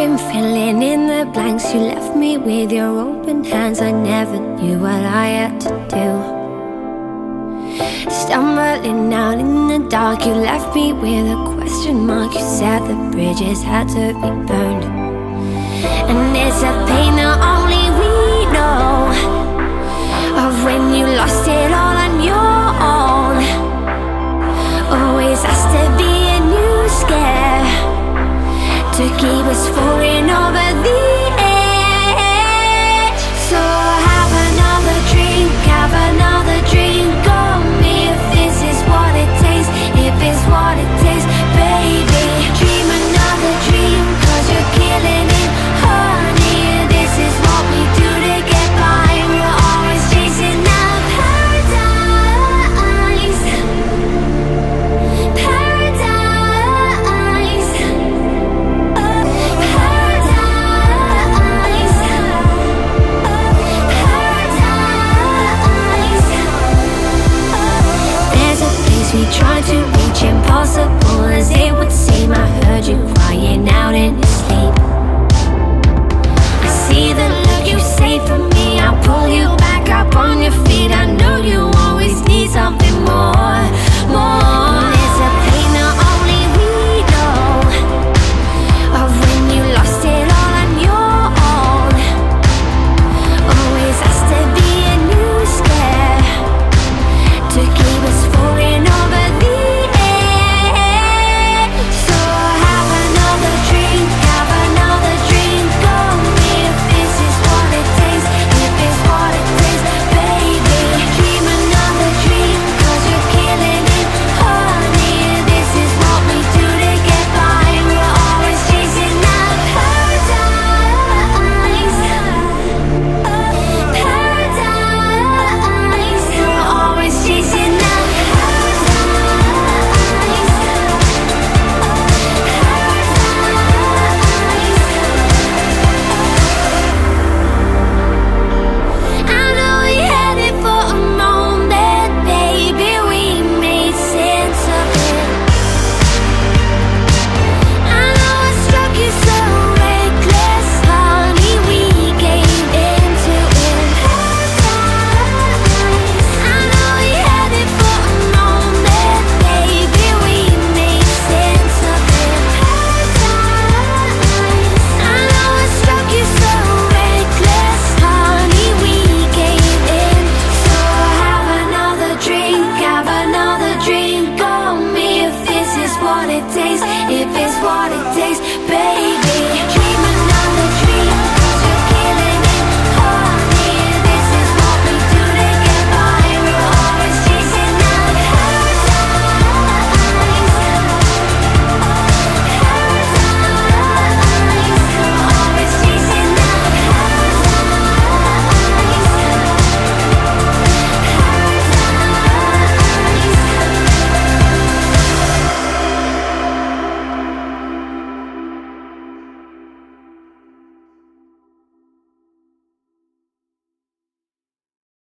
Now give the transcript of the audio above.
been filling in the blanks. You left me with your open hands. I never knew what I had to do. Stumbling out in the dark, you left me with a question mark. You said the bridges had to be burned. And it's a pain that only we tried to reach impossible as it would seem. I heard you crying out in your sleep.